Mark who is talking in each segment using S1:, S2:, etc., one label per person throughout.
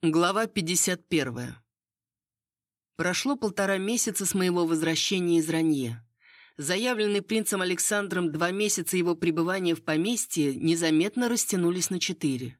S1: Глава 51. Прошло полтора месяца с моего возвращения из Ранье. Заявленный принцем Александром два месяца его пребывания в поместье незаметно растянулись на четыре.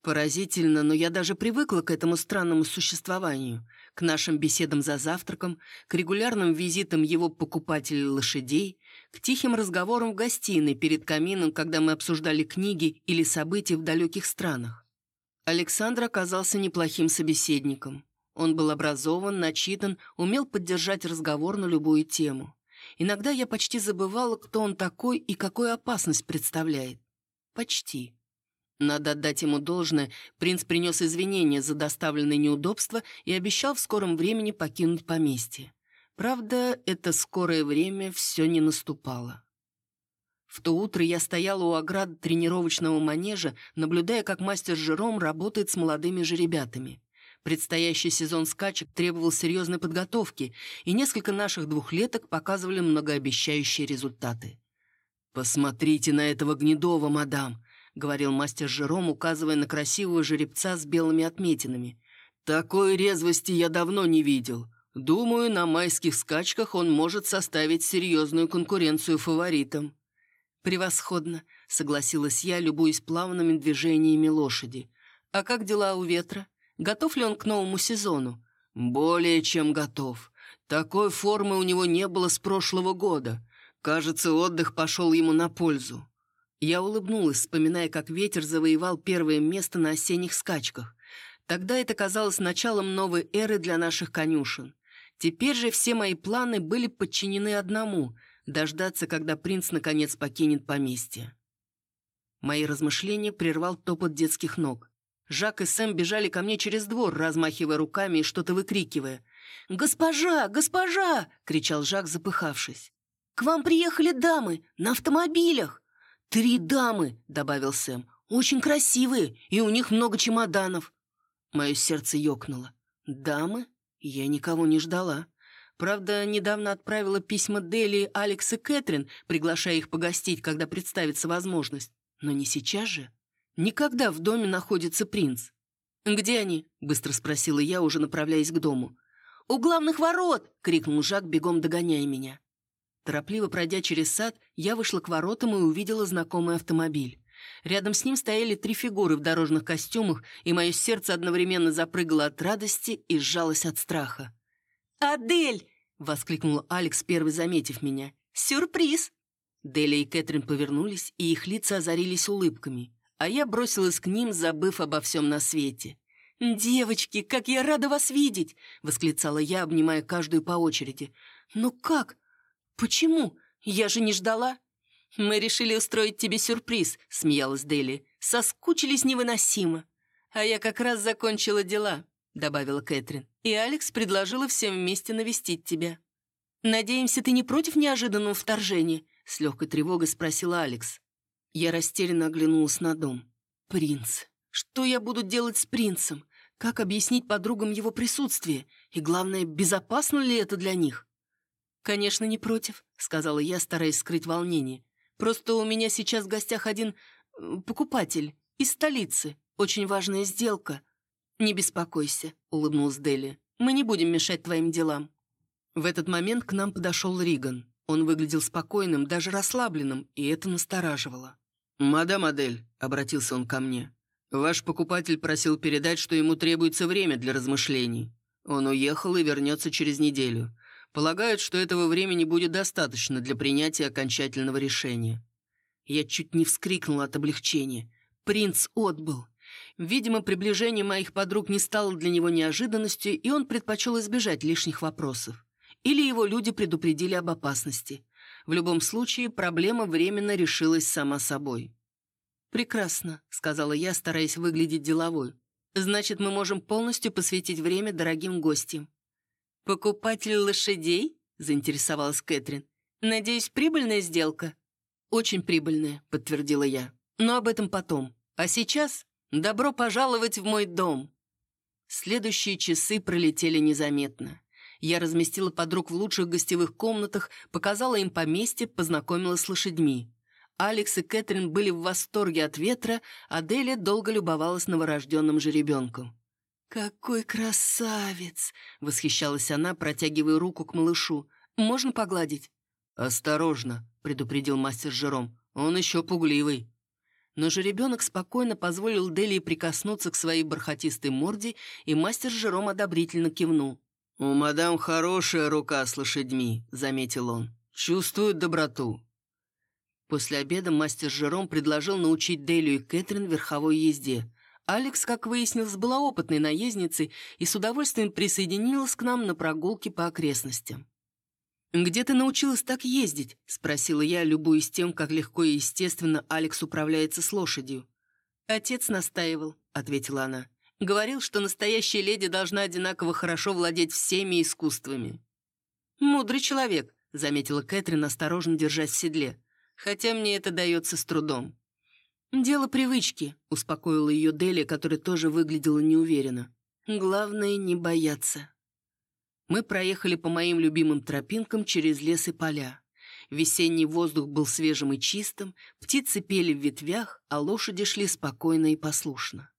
S1: Поразительно, но я даже привыкла к этому странному существованию, к нашим беседам за завтраком, к регулярным визитам его покупателей лошадей, к тихим разговорам в гостиной перед камином, когда мы обсуждали книги или события в далеких странах. Александр оказался неплохим собеседником. Он был образован, начитан, умел поддержать разговор на любую тему. Иногда я почти забывала, кто он такой и какую опасность представляет. Почти. Надо отдать ему должное, принц принес извинения за доставленные неудобства и обещал в скором времени покинуть поместье. Правда, это скорое время все не наступало. В то утро я стояла у ограды тренировочного манежа, наблюдая, как мастер Жером работает с молодыми жеребятами. Предстоящий сезон скачек требовал серьезной подготовки, и несколько наших двухлеток показывали многообещающие результаты. «Посмотрите на этого гнедого, мадам», — говорил мастер Жером, указывая на красивого жеребца с белыми отметинами. «Такой резвости я давно не видел. Думаю, на майских скачках он может составить серьезную конкуренцию фаворитам». «Превосходно», — согласилась я, любуясь плавными движениями лошади. «А как дела у ветра? Готов ли он к новому сезону?» «Более чем готов. Такой формы у него не было с прошлого года. Кажется, отдых пошел ему на пользу». Я улыбнулась, вспоминая, как ветер завоевал первое место на осенних скачках. Тогда это казалось началом новой эры для наших конюшен. Теперь же все мои планы были подчинены одному — дождаться, когда принц наконец покинет поместье. Мои размышления прервал топот детских ног. Жак и Сэм бежали ко мне через двор, размахивая руками и что-то выкрикивая. «Госпожа! Госпожа!» — кричал Жак, запыхавшись. «К вам приехали дамы на автомобилях!» «Три дамы!» — добавил Сэм. «Очень красивые, и у них много чемоданов!» Мое сердце ёкнуло. «Дамы? Я никого не ждала». Правда, недавно отправила письма Дели, Алекс и Кэтрин, приглашая их погостить, когда представится возможность. Но не сейчас же. Никогда в доме находится принц. «Где они?» — быстро спросила я, уже направляясь к дому. «У главных ворот!» — крикнул Жак, бегом догоняя меня. Торопливо пройдя через сад, я вышла к воротам и увидела знакомый автомобиль. Рядом с ним стояли три фигуры в дорожных костюмах, и мое сердце одновременно запрыгало от радости и сжалось от страха. «Адель!» Воскликнул Алекс, первый заметив меня. «Сюрприз!» Дели и Кэтрин повернулись, и их лица озарились улыбками, а я бросилась к ним, забыв обо всем на свете. «Девочки, как я рада вас видеть!» — восклицала я, обнимая каждую по очереди. «Ну как? Почему? Я же не ждала!» «Мы решили устроить тебе сюрприз», — смеялась Дели. «Соскучились невыносимо. А я как раз закончила дела. — добавила Кэтрин. «И Алекс предложила всем вместе навестить тебя». «Надеемся, ты не против неожиданного вторжения?» — с легкой тревогой спросила Алекс. Я растерянно оглянулась на дом. «Принц. Что я буду делать с принцем? Как объяснить подругам его присутствие? И главное, безопасно ли это для них?» «Конечно, не против», — сказала я, стараясь скрыть волнение. «Просто у меня сейчас в гостях один э, покупатель из столицы. Очень важная сделка. «Не беспокойся», — улыбнулась Дели. «Мы не будем мешать твоим делам». В этот момент к нам подошел Риган. Он выглядел спокойным, даже расслабленным, и это настораживало. «Мадам Адель», — обратился он ко мне, — «ваш покупатель просил передать, что ему требуется время для размышлений. Он уехал и вернется через неделю. Полагают, что этого времени будет достаточно для принятия окончательного решения». Я чуть не вскрикнул от облегчения. «Принц отбыл. Видимо, приближение моих подруг не стало для него неожиданностью, и он предпочел избежать лишних вопросов. Или его люди предупредили об опасности. В любом случае, проблема временно решилась сама собой. «Прекрасно», — сказала я, стараясь выглядеть деловой. «Значит, мы можем полностью посвятить время дорогим гостям». «Покупатель лошадей?» — заинтересовалась Кэтрин. «Надеюсь, прибыльная сделка?» «Очень прибыльная», — подтвердила я. «Но об этом потом. А сейчас «Добро пожаловать в мой дом!» Следующие часы пролетели незаметно. Я разместила подруг в лучших гостевых комнатах, показала им поместье, познакомила с лошадьми. Алекс и Кэтрин были в восторге от ветра, а Деля долго любовалась новорожденным жеребенком. «Какой красавец!» — восхищалась она, протягивая руку к малышу. «Можно погладить?»
S2: «Осторожно!» — предупредил мастер Жером. «Он еще пугливый».
S1: Но же ребенок спокойно позволил Делии прикоснуться к своей бархатистой морде, и мастер Жером одобрительно кивнул.
S2: «У мадам хорошая рука с лошадьми», — заметил он. «Чувствует доброту».
S1: После обеда мастер Жером предложил научить Делию и Кэтрин верховой езде. Алекс, как выяснилось, была опытной наездницей и с удовольствием присоединилась к нам на прогулке по окрестностям. «Где ты научилась так ездить?» — спросила я, любуясь тем, как легко и естественно Алекс управляется с лошадью. «Отец настаивал», — ответила она. «Говорил, что настоящая леди должна одинаково хорошо владеть всеми искусствами». «Мудрый человек», — заметила Кэтрин, осторожно держась в седле. «Хотя мне это дается с трудом». «Дело привычки», — успокоила ее Дели, которая тоже выглядела неуверенно. «Главное — не бояться». Мы проехали по моим любимым тропинкам через лес и поля. Весенний воздух был свежим и чистым, птицы пели в ветвях, а лошади шли спокойно и послушно.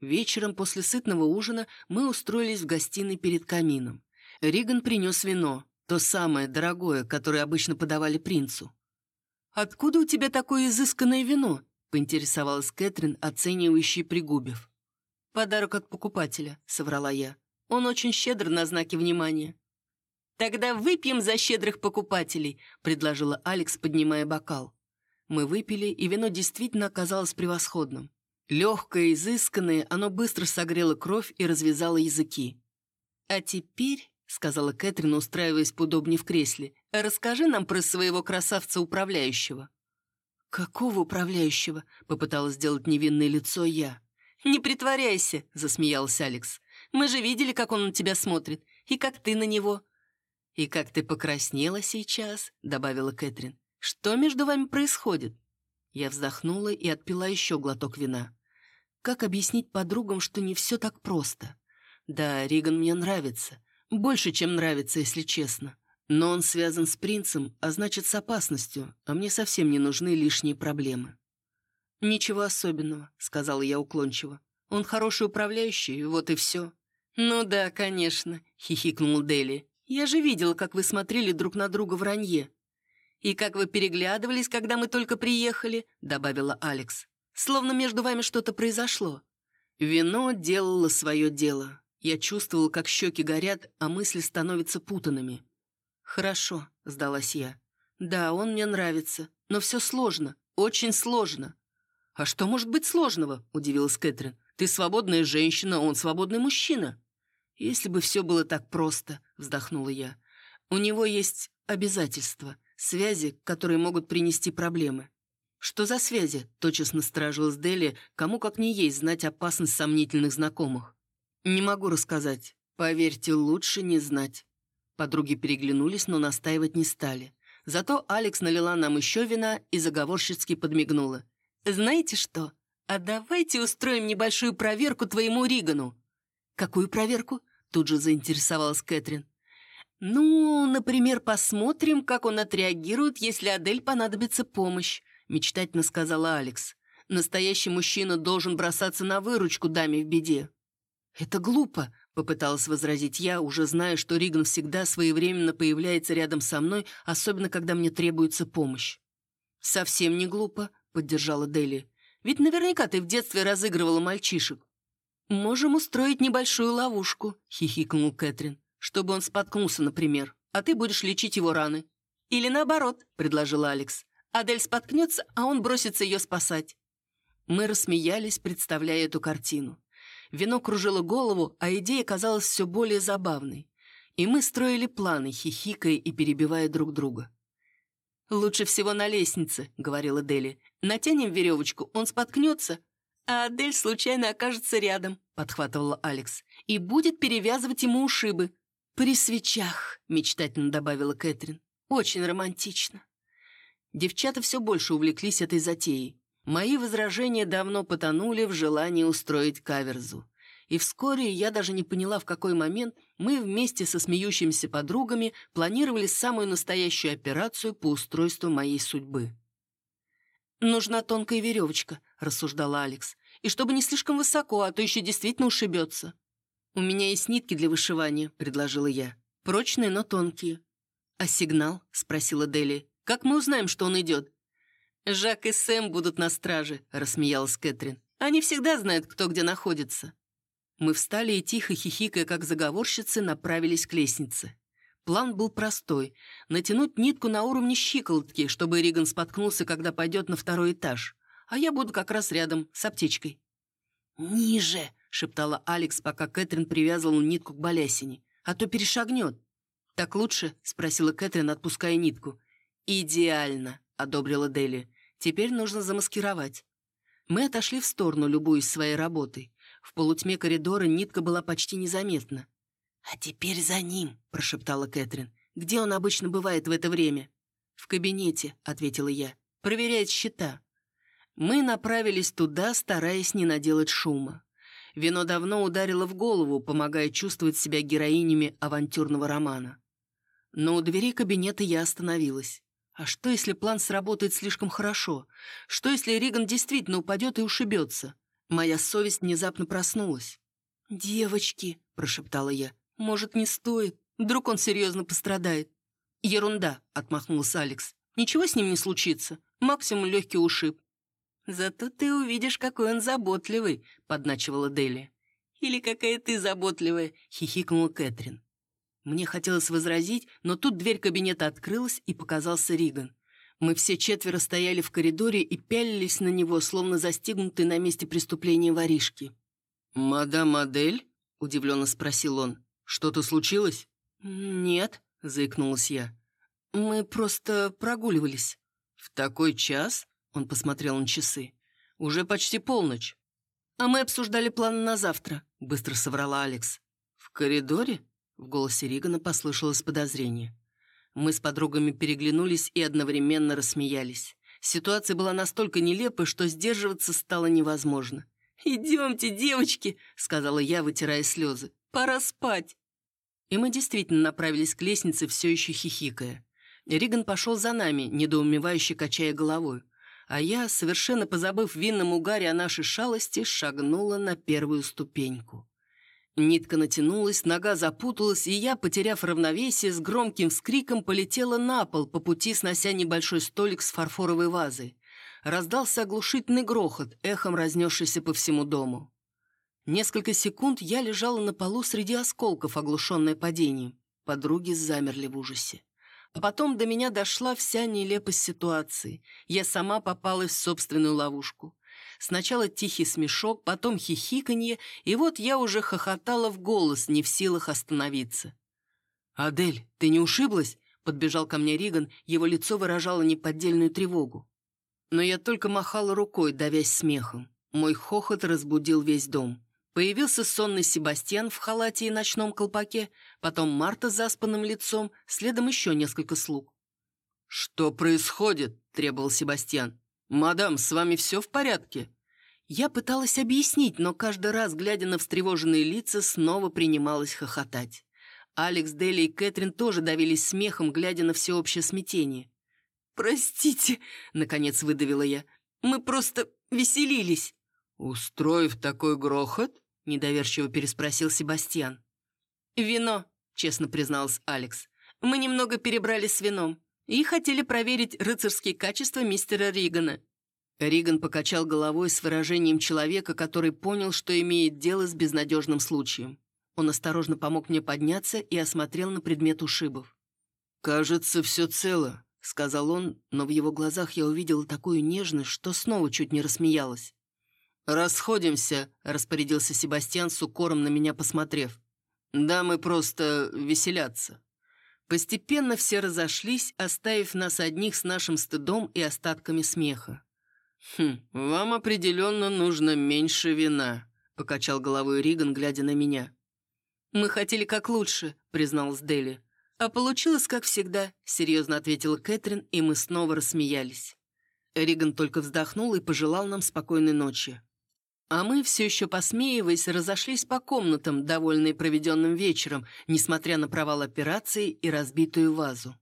S1: Вечером после сытного ужина мы устроились в гостиной перед камином. Риган принес вино, то самое дорогое, которое обычно подавали принцу. «Откуда у тебя такое изысканное вино?» — поинтересовалась Кэтрин, оценивающий пригубив. «Подарок от покупателя», — соврала я. «Он очень щедр на знаки внимания». «Тогда выпьем за щедрых покупателей», — предложила Алекс, поднимая бокал. Мы выпили, и вино действительно оказалось превосходным. Легкое, изысканное, оно быстро согрело кровь и развязало языки. «А теперь», — сказала Кэтрин, устраиваясь поудобнее в кресле, «расскажи нам про своего красавца-управляющего». «Какого управляющего?» — попыталась сделать невинное лицо я. «Не притворяйся», — засмеялся Алекс. «Мы же видели, как он на тебя смотрит, и как ты на него». «И как ты покраснела сейчас», — добавила Кэтрин. «Что между вами происходит?» Я вздохнула и отпила еще глоток вина. Как объяснить подругам, что не все так просто? Да, Риган мне нравится. Больше, чем нравится, если честно. Но он связан с принцем, а значит, с опасностью, а мне совсем не нужны лишние проблемы. «Ничего особенного», — сказала я уклончиво. «Он хороший управляющий, вот и все». «Ну да, конечно», — хихикнул Дели. «Я же видела, как вы смотрели друг на друга в ранье». «И как вы переглядывались, когда мы только приехали», — добавила Алекс. «Словно между вами что-то произошло». Вино делало свое дело. Я чувствовала, как щеки горят, а мысли становятся путанными. «Хорошо», — сдалась я. «Да, он мне нравится, но все сложно, очень сложно». «А что может быть сложного?» — удивилась Кэтрин. «Ты свободная женщина, он свободный мужчина». «Если бы все было так просто», — вздохнула я. «У него есть обязательства, связи, которые могут принести проблемы». «Что за связи?» — тотчас насторожилась Дели, кому как не есть знать опасность сомнительных знакомых. «Не могу рассказать. Поверьте, лучше не знать». Подруги переглянулись, но настаивать не стали. Зато Алекс налила нам еще вина и заговорщицки подмигнула. «Знаете что? А давайте устроим небольшую проверку твоему Ригану». «Какую проверку?» — тут же заинтересовалась Кэтрин. «Ну, например, посмотрим, как он отреагирует, если Адель понадобится помощь», — мечтательно сказала Алекс. «Настоящий мужчина должен бросаться на выручку даме в беде». «Это глупо», Попыталась возразить я, уже зная, что Риган всегда своевременно появляется рядом со мной, особенно когда мне требуется помощь. «Совсем не глупо», — поддержала Дели. «Ведь наверняка ты в детстве разыгрывала мальчишек». «Можем устроить небольшую ловушку», — хихикнул Кэтрин. «Чтобы он споткнулся, например, а ты будешь лечить его раны». «Или наоборот», — предложил Алекс. «Адель споткнется, а он бросится ее спасать». Мы рассмеялись, представляя эту картину. Вино кружило голову, а идея казалась все более забавной. И мы строили планы, хихикая и перебивая друг друга. «Лучше всего на лестнице», — говорила Дели. «Натянем веревочку, он споткнется, а Адель случайно окажется рядом», — подхватывала Алекс, «и будет перевязывать ему ушибы». «При свечах», — мечтательно добавила Кэтрин. «Очень романтично». Девчата все больше увлеклись этой затеей. Мои возражения давно потонули в желании устроить каверзу. И вскоре, я даже не поняла, в какой момент, мы вместе со смеющимися подругами планировали самую настоящую операцию по устройству моей судьбы. «Нужна тонкая веревочка», — рассуждала Алекс. «И чтобы не слишком высоко, а то еще действительно ушибется». «У меня есть нитки для вышивания», — предложила я. «Прочные, но тонкие». «А сигнал?» — спросила Дели. «Как мы узнаем, что он идет?» «Жак и Сэм будут на страже», — рассмеялась Кэтрин. «Они всегда знают, кто где находится». Мы встали и, тихо хихикая, как заговорщицы, направились к лестнице. План был простой — натянуть нитку на уровне щиколотки, чтобы Риган споткнулся, когда пойдет на второй этаж. А я буду как раз рядом, с аптечкой. «Ниже!» — шептала Алекс, пока Кэтрин привязывала нитку к балясине. «А то перешагнет». «Так лучше?» — спросила Кэтрин, отпуская нитку. «Идеально!» — одобрила Дели. «Теперь нужно замаскировать». Мы отошли в сторону, любуясь своей работой. В полутьме коридора нитка была почти незаметна. «А теперь за ним», — прошептала Кэтрин. «Где он обычно бывает в это время?» «В кабинете», — ответила я. «Проверяет счета». Мы направились туда, стараясь не наделать шума. Вино давно ударило в голову, помогая чувствовать себя героинями авантюрного романа. Но у двери кабинета я остановилась. А что, если план сработает слишком хорошо? Что, если Риган действительно упадет и ушибется? Моя совесть внезапно проснулась. «Девочки», — прошептала я, «Может, не стоит? Вдруг он серьезно пострадает?» «Ерунда», — отмахнулся Алекс. «Ничего с ним не случится. Максимум легкий ушиб». «Зато ты увидишь, какой он заботливый», — подначивала Дели. «Или какая ты заботливая», — хихикнула Кэтрин. Мне хотелось возразить, но тут дверь кабинета открылась, и показался Риган. Мы все четверо стояли в коридоре и пялились на него, словно застигнутые на месте преступления воришки.
S2: «Мадам Адель?» — удивленно спросил он. «Что-то случилось?»
S1: «Нет», — заикнулась я. «Мы просто прогуливались».
S2: «В такой час?» — он посмотрел на часы. «Уже почти полночь».
S1: «А мы обсуждали план на завтра», — быстро соврала Алекс.
S2: «В коридоре?»
S1: — в голосе Ригана послышалось подозрение. Мы с подругами переглянулись и одновременно рассмеялись. Ситуация была настолько нелепой, что сдерживаться стало невозможно. «Идемте, девочки», — сказала я, вытирая слезы. «Пора спать». И мы действительно направились к лестнице, все еще хихикая. Риган пошел за нами, недоумевающе качая головой. А я, совершенно позабыв в винном угаре о нашей шалости, шагнула на первую ступеньку. Нитка натянулась, нога запуталась, и я, потеряв равновесие, с громким вскриком полетела на пол, по пути снося небольшой столик с фарфоровой вазой. Раздался оглушительный грохот, эхом разнесшийся по всему дому. Несколько секунд я лежала на полу среди осколков, оглушенная падением. Подруги замерли в ужасе. А потом до меня дошла вся нелепость ситуации. Я сама попалась в собственную ловушку. Сначала тихий смешок, потом хихиканье, и вот я уже хохотала в голос, не в силах остановиться. «Адель, ты не ушиблась?» — подбежал ко мне Риган, его лицо выражало неподдельную тревогу. Но я только махала рукой, давясь смехом. Мой хохот разбудил весь дом. Появился сонный Себастьян в халате и ночном колпаке, потом Марта с заспанным лицом, следом еще несколько слуг.
S2: «Что происходит?» – требовал Себастьян. «Мадам, с вами все в порядке?»
S1: Я пыталась объяснить, но каждый раз, глядя на встревоженные лица, снова принималась хохотать. Алекс, Дели и Кэтрин тоже давились смехом, глядя на всеобщее смятение. «Простите», — наконец выдавила я, — «мы просто веселились».
S2: «Устроив такой грохот?»
S1: Недоверчиво переспросил Себастьян. «Вино», — честно призналась Алекс. «Мы немного перебрали с вином и хотели проверить рыцарские качества мистера Ригана». Риган покачал головой с выражением человека, который понял, что имеет дело с безнадежным случаем. Он осторожно помог мне подняться и осмотрел на предмет ушибов.
S2: «Кажется, все цело», — сказал он, но в его глазах я увидела такую нежность, что снова чуть не рассмеялась. «Расходимся», — распорядился Себастьян с укором на меня посмотрев. «Да, мы просто веселятся».
S1: Постепенно все разошлись, оставив нас одних с нашим стыдом и остатками смеха.
S2: «Хм, вам определенно нужно меньше вина», — покачал головой Риган, глядя на меня.
S1: «Мы хотели как лучше», — призналась Дели. «А получилось, как всегда», — серьезно ответила Кэтрин, и мы снова рассмеялись. Риган только вздохнул и пожелал нам спокойной ночи. А мы, все еще посмеиваясь, разошлись по комнатам, довольные проведенным вечером, несмотря на провал операции и разбитую вазу.